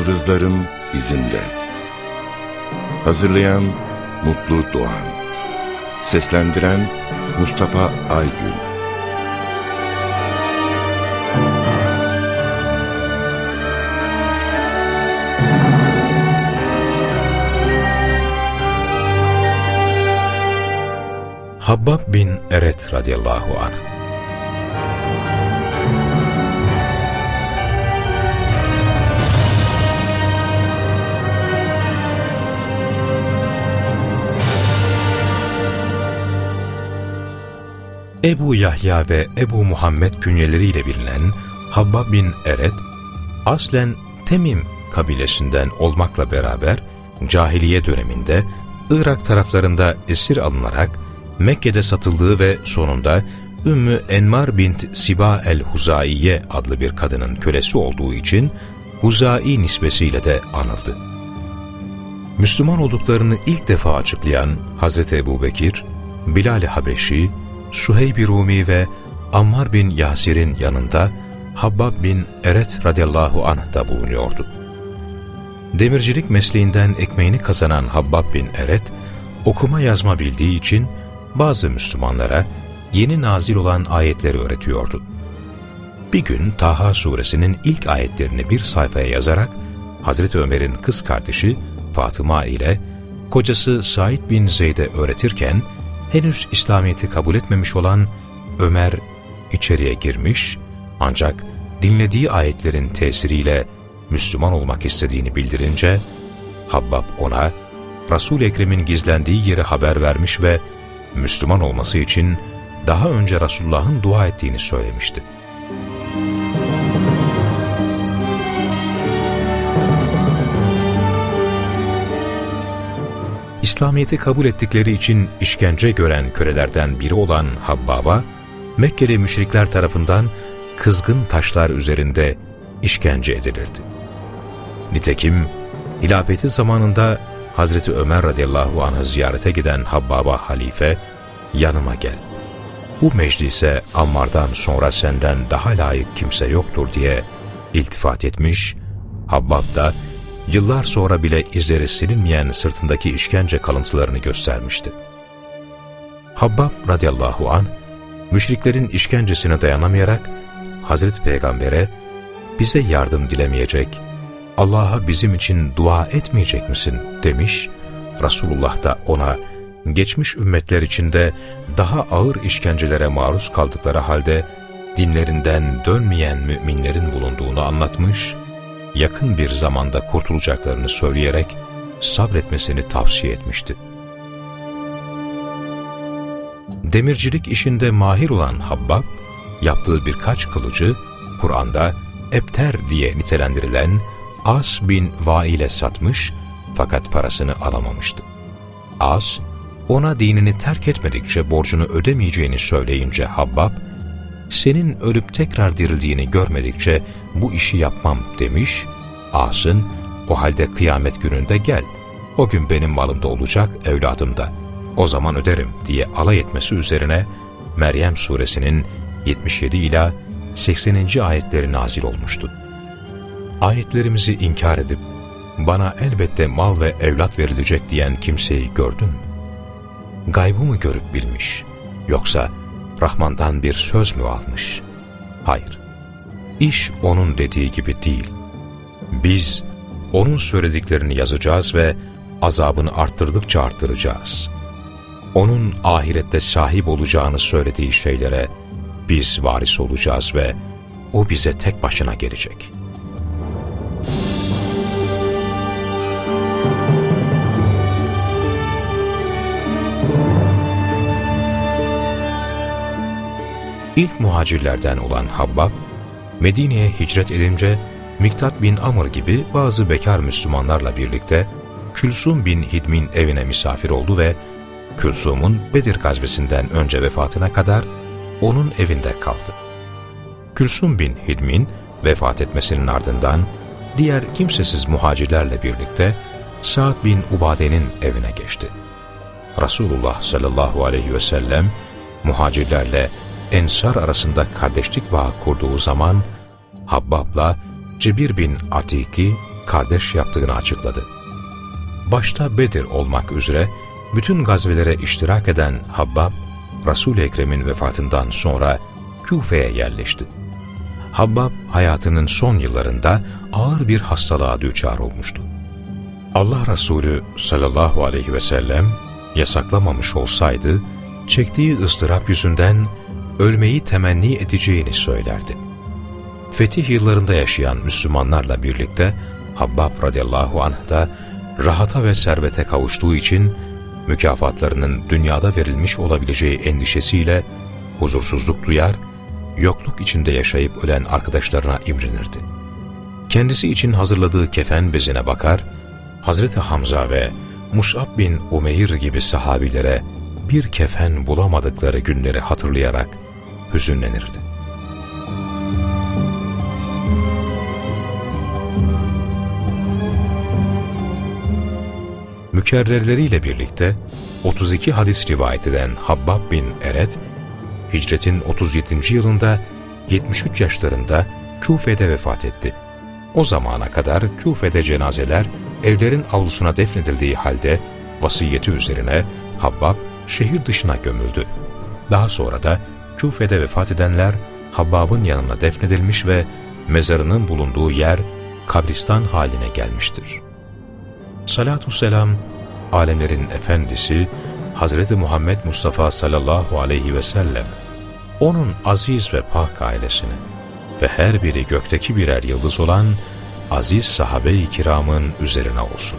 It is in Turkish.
Yıldızların izinde. Hazırlayan Mutlu Doğan. Seslendiren Mustafa Aygün. Habbab bin Eret radıyallahu anh Ebu Yahya ve Ebu Muhammed künyeleriyle bilinen Habbab bin Eret, aslen Temim kabilesinden olmakla beraber cahiliye döneminde Irak taraflarında esir alınarak Mekke'de satıldığı ve sonunda Ümmü Enmar bint Siba el-Huzaiye adlı bir kadının kölesi olduğu için Huzai nisbesiyle de anıldı. Müslüman olduklarını ilk defa açıklayan Hazreti Ebu Bekir, Bilal-i Habeşi, Suheyb-i Rumi ve Ammar bin Yasir'in yanında Habbab bin Eret radıyallahu anh da bulunuyordu. Demircilik mesleğinden ekmeğini kazanan Habbab bin Eret, okuma yazma bildiği için bazı Müslümanlara yeni nazil olan ayetleri öğretiyordu. Bir gün Taha suresinin ilk ayetlerini bir sayfaya yazarak Hazreti Ömer'in kız kardeşi Fatıma ile kocası Said bin Zeyd'e öğretirken henüz İslamiyet'i kabul etmemiş olan Ömer içeriye girmiş ancak dinlediği ayetlerin tesiriyle Müslüman olmak istediğini bildirince Habbab ona Resul-i Ekrem'in gizlendiği yeri haber vermiş ve Müslüman olması için daha önce Resulullah'ın dua ettiğini söylemişti. İslamiyet'i kabul ettikleri için işkence gören kölelerden biri olan Habbab'a, Mekkeli müşrikler tarafından kızgın taşlar üzerinde işkence edilirdi. Nitekim hilafeti zamanında Hazreti Ömer radıyallahu anh'ı ziyarete giden Habbab'a halife, yanıma gel. Bu meclise Ammar'dan sonra senden daha layık kimse yoktur diye iltifat etmiş, Habbab da yıllar sonra bile izleri silinmeyen sırtındaki işkence kalıntılarını göstermişti. Habbab radıyallahu an müşriklerin işkencesine dayanamayarak Hazreti Peygamber'e bize yardım dilemeyecek, Allah'a bizim için dua etmeyecek misin demiş, Resulullah da ona geçmiş ümmetler içinde daha ağır işkencelere maruz kaldıkları halde dinlerinden dönmeyen müminlerin bulunduğunu anlatmış yakın bir zamanda kurtulacaklarını söyleyerek sabretmesini tavsiye etmişti. Demircilik işinde mahir olan Habbab, yaptığı birkaç kılıcı Kur'an'da Ebter diye nitelendirilen As bin Vail'e satmış fakat parasını alamamıştı. As, ona dinini terk etmedikçe borcunu ödemeyeceğini söyleyince Habbab, senin ölüp tekrar dirildiğini görmedikçe bu işi yapmam demiş, As'ın o halde kıyamet gününde gel, o gün benim malımda olacak evladım da, o zaman öderim diye alay etmesi üzerine Meryem suresinin 77 ila 80. ayetleri nazil olmuştu. Ayetlerimizi inkar edip, bana elbette mal ve evlat verilecek diyen kimseyi gördün mü? Gaybı mı görüp bilmiş, yoksa Rahman'dan bir söz mü almış? Hayır. İş onun dediği gibi değil. Biz onun söylediklerini yazacağız ve azabını arttırdıkça arttıracağız. Onun ahirette sahip olacağını söylediği şeylere biz varis olacağız ve o bize tek başına gelecek.'' İlk muhacirlerden olan Habbab, Medine'ye hicret edince Miktat bin Amr gibi bazı bekar Müslümanlarla birlikte Külsum bin Hidm'in evine misafir oldu ve Külsum'un Bedir gazvesinden önce vefatına kadar onun evinde kaldı. Külsum bin Hidm'in vefat etmesinin ardından diğer kimsesiz muhacirlerle birlikte Sa'd bin Ubade'nin evine geçti. Resulullah sallallahu aleyhi ve sellem muhacirlerle Ensar arasında kardeşlik bağı kurduğu zaman Habbab'la Cebir bin Atik'i kardeş yaptığını açıkladı. Başta Bedir olmak üzere bütün gazvelere iştirak eden Habbab, Resul-i Ekrem'in vefatından sonra Küfe'ye yerleşti. Habbab hayatının son yıllarında ağır bir hastalığa düçar olmuştu. Allah Resulü sallallahu aleyhi ve sellem yasaklamamış olsaydı, çektiği ıstırap yüzünden ölmeyi temenni edeceğini söylerdi. Fetih yıllarında yaşayan Müslümanlarla birlikte Habbab radıyallahu anh da rahata ve servete kavuştuğu için mükafatlarının dünyada verilmiş olabileceği endişesiyle huzursuzluk duyar, yokluk içinde yaşayıp ölen arkadaşlarına imrenirdi. Kendisi için hazırladığı kefen bezine bakar, Hazreti Hamza ve Mus'ab bin Umeyr gibi sahabilere bir kefen bulamadıkları günleri hatırlayarak hüzünlenirdi. Mükerrerleriyle birlikte 32 hadis rivayet eden Habbab bin Eret, hicretin 37. yılında 73 yaşlarında Küfe'de vefat etti. O zamana kadar Küfe'de cenazeler evlerin avlusuna defnedildiği halde vasiyeti üzerine Habbab şehir dışına gömüldü. Daha sonra da Küfe'de vefat edenler Habbab'ın yanına defnedilmiş ve mezarının bulunduğu yer kabristan haline gelmiştir. Salatü selam, alemlerin efendisi Hazreti Muhammed Mustafa sallallahu aleyhi ve sellem, onun aziz ve pak ailesine ve her biri gökteki birer yıldız olan aziz sahabe-i kiramın üzerine olsun.